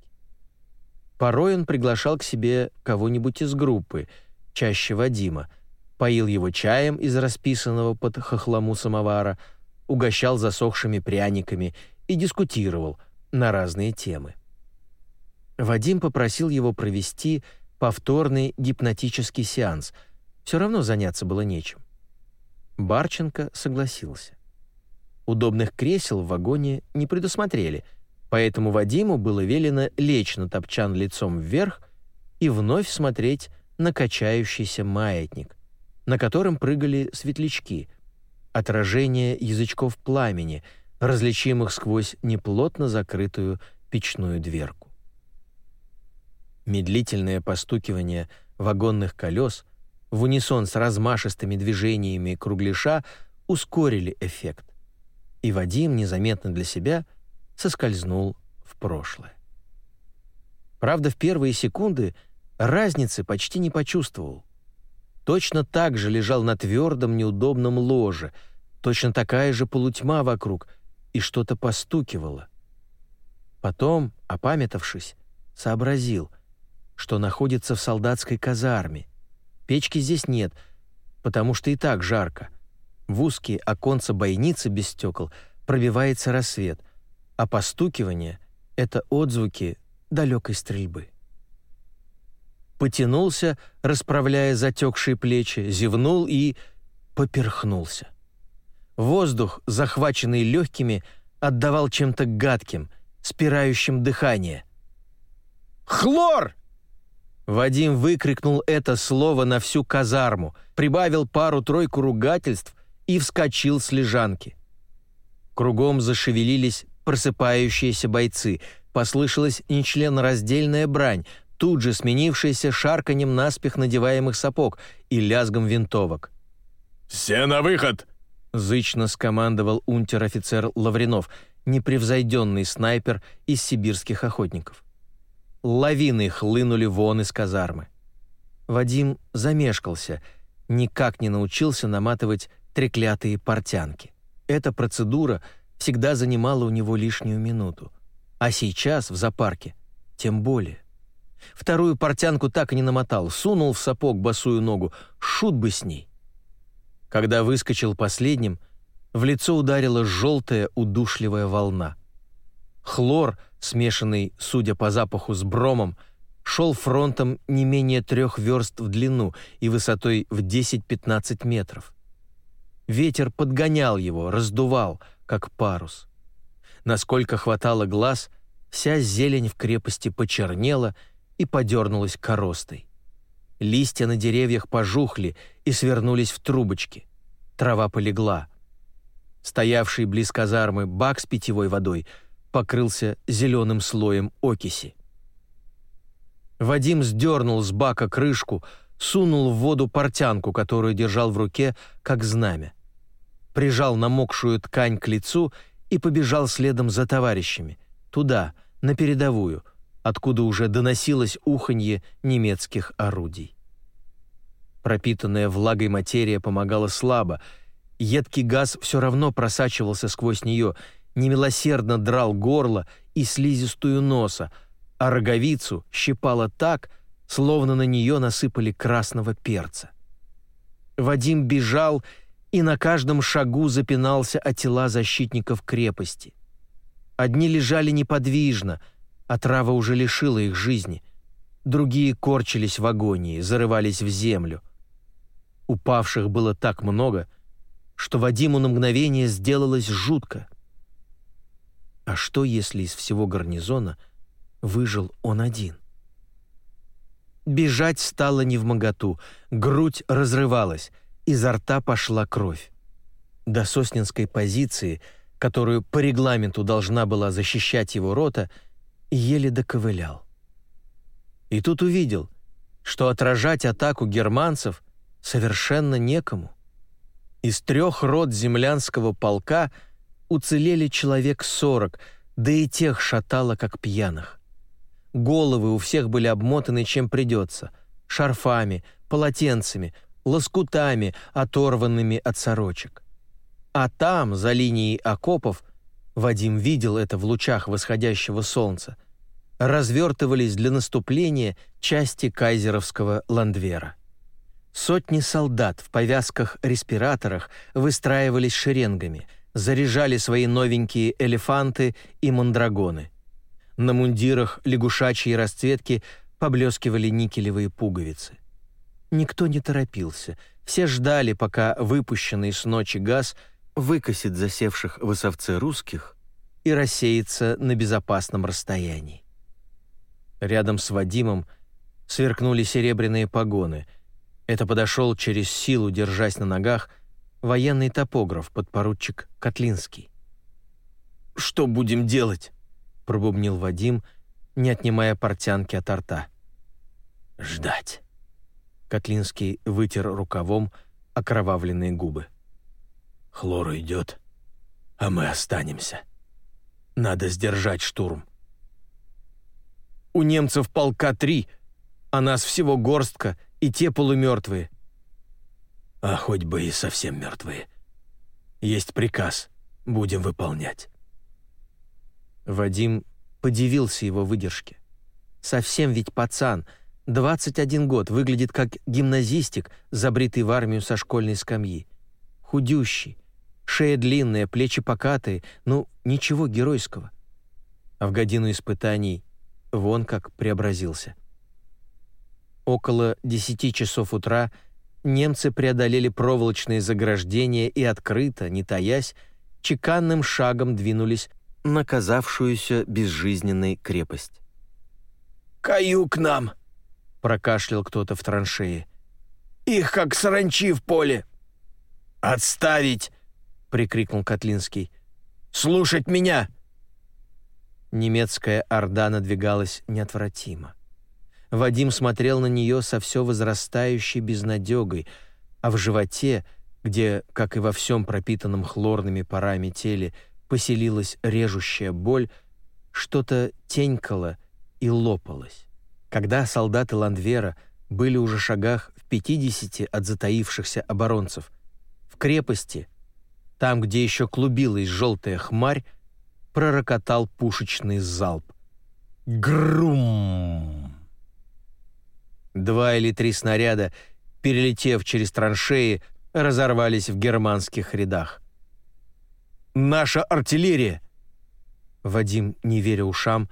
Порой он приглашал к себе кого-нибудь из группы, чаще Вадима, поил его чаем из расписанного под хохлому самовара, угощал засохшими пряниками и дискутировал на разные темы. Вадим попросил его провести повторный гипнотический сеанс. Все равно заняться было нечем. Барченко согласился. Удобных кресел в вагоне не предусмотрели, поэтому Вадиму было велено лечь на топчан лицом вверх и вновь смотреть на качающийся маятник, на котором прыгали светлячки, отражение язычков пламени, различимых сквозь неплотно закрытую печную дверку. Медлительное постукивание вагонных колес — в унисон с размашистыми движениями кругляша ускорили эффект, и Вадим незаметно для себя соскользнул в прошлое. Правда, в первые секунды разницы почти не почувствовал. Точно так же лежал на твердом неудобном ложе, точно такая же полутьма вокруг, и что-то постукивало. Потом, опамятовшись, сообразил, что находится в солдатской казарме — Печки здесь нет, потому что и так жарко. В узкие оконца бойницы без стекол пробивается рассвет, а постукивание — это отзвуки далекой стрельбы. Потянулся, расправляя затекшие плечи, зевнул и поперхнулся. Воздух, захваченный легкими, отдавал чем-то гадким, спирающим дыхание. «Хлор!» Вадим выкрикнул это слово на всю казарму, прибавил пару-тройку ругательств и вскочил с лежанки. Кругом зашевелились просыпающиеся бойцы, послышалась нечленораздельная брань, тут же сменившаяся шарканем наспех надеваемых сапог и лязгом винтовок. «Все на выход!» — зычно скомандовал унтер-офицер Лавренов, непревзойденный снайпер из сибирских охотников. Лавины хлынули вон из казармы. Вадим замешкался, никак не научился наматывать треклятые портянки. Эта процедура всегда занимала у него лишнюю минуту. А сейчас, в зоопарке, тем более. Вторую портянку так и не намотал, сунул в сапог босую ногу, шут бы с ней. Когда выскочил последним, в лицо ударила желтая удушливая волна. Хлор, смешанный, судя по запаху, с бромом, шел фронтом не менее трех верст в длину и высотой в 10-15 метров. Ветер подгонял его, раздувал, как парус. Насколько хватало глаз, вся зелень в крепости почернела и подернулась коростой. Листья на деревьях пожухли и свернулись в трубочки. Трава полегла. Стоявший близ казармы бак с питьевой водой покрылся зеленым слоем окиси. Вадим сдернул с бака крышку, сунул в воду портянку, которую держал в руке, как знамя. Прижал намокшую ткань к лицу и побежал следом за товарищами, туда, на передовую, откуда уже доносилось уханье немецких орудий. Пропитанная влагой материя помогала слабо, едкий газ все равно просачивался сквозь нее, немилосердно драл горло и слизистую носа, а роговицу щипало так, словно на нее насыпали красного перца. Вадим бежал и на каждом шагу запинался о тела защитников крепости. Одни лежали неподвижно, а трава уже лишила их жизни. Другие корчились в агонии, зарывались в землю. Упавших было так много, что Вадиму на мгновение сделалось жутко. А что, если из всего гарнизона выжил он один? Бежать стало невмоготу, грудь разрывалась, изо рта пошла кровь. До сосненской позиции, которую по регламенту должна была защищать его рота, еле доковылял. И тут увидел, что отражать атаку германцев совершенно некому. Из трех рот землянского полка уцелели человек сорок, да и тех шатало, как пьяных. Головы у всех были обмотаны чем придется — шарфами, полотенцами, лоскутами, оторванными от сорочек. А там, за линией окопов, Вадим видел это в лучах восходящего солнца, развертывались для наступления части кайзеровского ландвера. Сотни солдат в повязках-респираторах выстраивались шеренгами, заряжали свои новенькие элефанты и мандрагоны. На мундирах лягушачьей расцветки поблескивали никелевые пуговицы. Никто не торопился. Все ждали, пока выпущенный с ночи газ выкосит засевших в осовце русских и рассеется на безопасном расстоянии. Рядом с Вадимом сверкнули серебряные погоны. Это подошел через силу, держась на ногах, военный топограф, подпоручик Котлинский. «Что будем делать?» — пробубнил Вадим, не отнимая портянки от рта. «Ждать». Котлинский вытер рукавом окровавленные губы. «Хлор идет, а мы останемся. Надо сдержать штурм». «У немцев полка три, а нас всего горстка, и те полумертвые». «А хоть бы и совсем мертвые. Есть приказ, будем выполнять». Вадим подивился его выдержке. Совсем ведь пацан — 21 год, выглядит как гимназистик, забритый в армию со школьной скамьи. Худющий, шея длинная, плечи покатые, ну, ничего геройского. А в годину испытаний вон как преобразился. Около 10 часов утра немцы преодолели проволочные заграждения и открыто, не таясь, чеканным шагом двинулись на казавшуюся безжизненной крепость. «Каю к нам!» прокашлял кто-то в траншее. «Их как саранчи в поле!» «Отставить!» — прикрикнул Котлинский. «Слушать меня!» Немецкая орда надвигалась неотвратимо. Вадим смотрел на нее со все возрастающей безнадегой, а в животе, где, как и во всем пропитанном хлорными парами теле, поселилась режущая боль, что-то тенькало и лопалось. Когда солдаты Ландвера были уже шагах в 50 от затаившихся оборонцев, в крепости, там, где еще клубилась желтая хмарь, пророкотал пушечный залп. Грум! Два или три снаряда, перелетев через траншеи, разорвались в германских рядах. «Наша артиллерия!» Вадим, не веря ушам,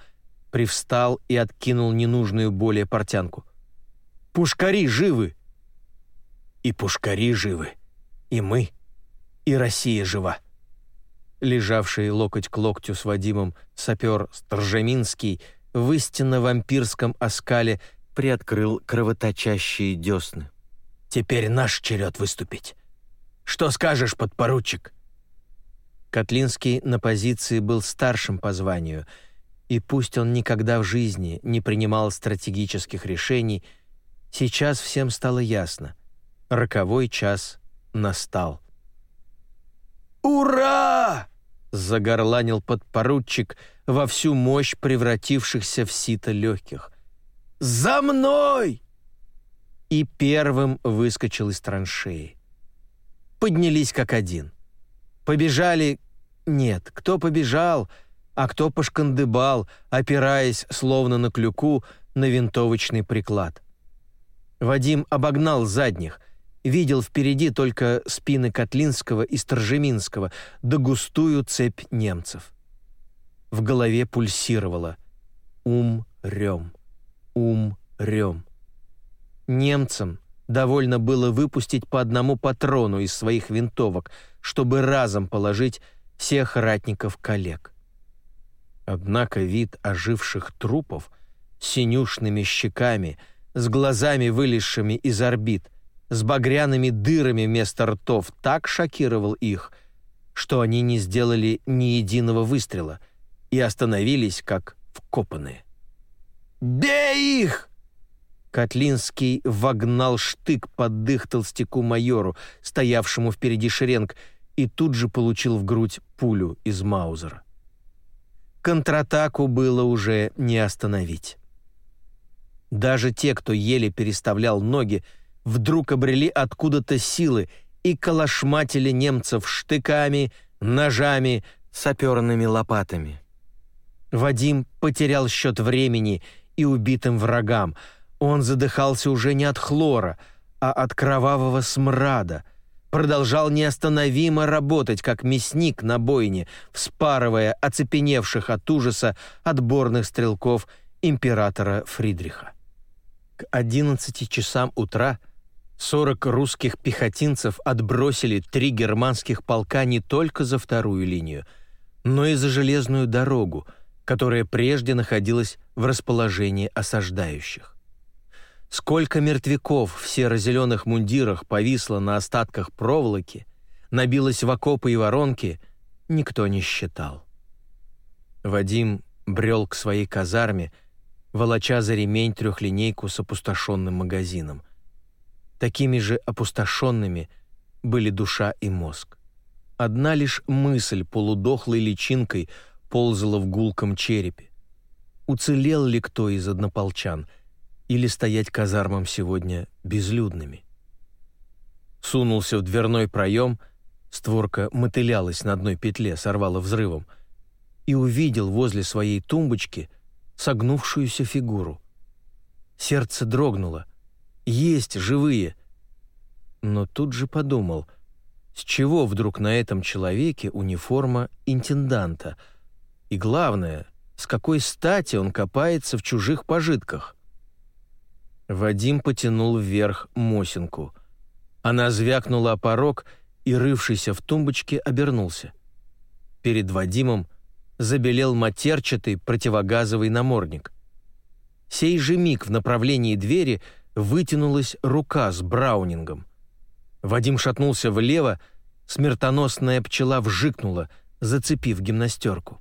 привстал и откинул ненужную более портянку. «Пушкари живы!» «И пушкари живы, и мы, и Россия жива!» Лежавший локоть к локтю с Вадимом сапер Сторжеминский в истинно вампирском оскале приоткрыл кровоточащие десны. «Теперь наш черед выступить. Что скажешь, подпоручик?» Котлинский на позиции был старшим по званию, и пусть он никогда в жизни не принимал стратегических решений, сейчас всем стало ясно. Роковой час настал. «Ура!» — загорланил подпоручик во всю мощь превратившихся в сито легких. «За мной!» И первым выскочил из траншеи. Поднялись как один. Побежали нет, кто побежал, а кто пошкандыбал, опираясь, словно на клюку, на винтовочный приклад. Вадим обогнал задних, видел впереди только спины Котлинского и Сторжеминского, да густую цепь немцев. В голове пульсировало «Ум-рем, ум-рем». Немцам довольно было выпустить по одному патрону из своих винтовок, чтобы разом положить всех ратников-коллег. Однако вид оживших трупов с синюшными щеками, с глазами, вылезшими из орбит, с багряными дырами вместо ртов так шокировал их, что они не сделали ни единого выстрела и остановились как вкопанные. «Бей их!» Котлинский вогнал штык под дых толстяку-майору, стоявшему впереди шеренг, и тут же получил в грудь пулю из Маузера. Контратаку было уже не остановить. Даже те, кто еле переставлял ноги, вдруг обрели откуда-то силы и калашматили немцев штыками, ножами, саперными лопатами. Вадим потерял счет времени и убитым врагам. Он задыхался уже не от хлора, а от кровавого смрада — продолжал неостановимо работать, как мясник на бойне, вспарывая оцепеневших от ужаса отборных стрелков императора Фридриха. К 11 часам утра 40 русских пехотинцев отбросили три германских полка не только за вторую линию, но и за железную дорогу, которая прежде находилась в расположении осаждающих. Сколько мертвяков в серо-зеленых мундирах повисло на остатках проволоки, набилось в окопы и воронки, никто не считал. Вадим брел к своей казарме, волоча за ремень трехлинейку с опустошенным магазином. Такими же опустошенными были душа и мозг. Одна лишь мысль полудохлой личинкой ползала в гулком черепе. Уцелел ли кто из однополчан — или стоять казармам сегодня безлюдными. Сунулся в дверной проем, створка мотылялась на одной петле, сорвала взрывом, и увидел возле своей тумбочки согнувшуюся фигуру. Сердце дрогнуло. Есть живые. Но тут же подумал, с чего вдруг на этом человеке униформа интенданта? И главное, с какой стати он копается в чужих пожитках? Вадим потянул вверх Мосинку. Она звякнула о порог, и, рывшийся в тумбочке, обернулся. Перед Вадимом забелел матерчатый противогазовый намордник. сей же миг в направлении двери вытянулась рука с браунингом. Вадим шатнулся влево, смертоносная пчела вжикнула, зацепив гимнастерку.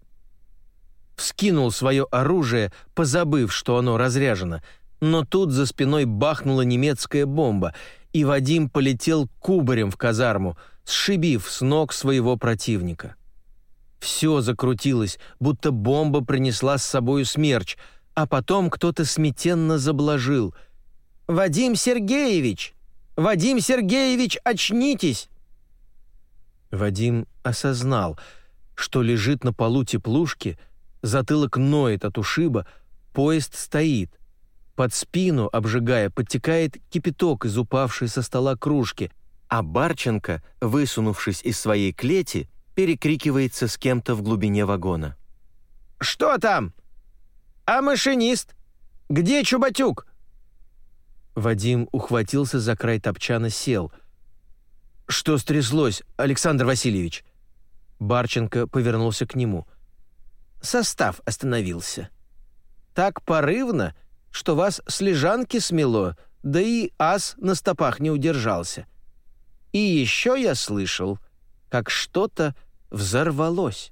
Вскинул свое оружие, позабыв, что оно разряжено, но тут за спиной бахнула немецкая бомба, и Вадим полетел кубарем в казарму, сшибив с ног своего противника. Все закрутилось, будто бомба принесла с собою смерч, а потом кто-то сметенно заблажил. «Вадим Сергеевич! Вадим Сергеевич, очнитесь!» Вадим осознал, что лежит на полу теплушки, затылок ноет от ушиба, поезд стоит. Под спину, обжигая, подтекает кипяток из упавшей со стола кружки, а Барченко, высунувшись из своей клети, перекрикивается с кем-то в глубине вагона. «Что там? А машинист? Где Чубатюк?» Вадим ухватился за край топчана, сел. «Что стряслось, Александр Васильевич?» Барченко повернулся к нему. «Состав остановился. Так порывно, что вас с лежанки смело, да и ас на стопах не удержался. И еще я слышал, как что-то взорвалось.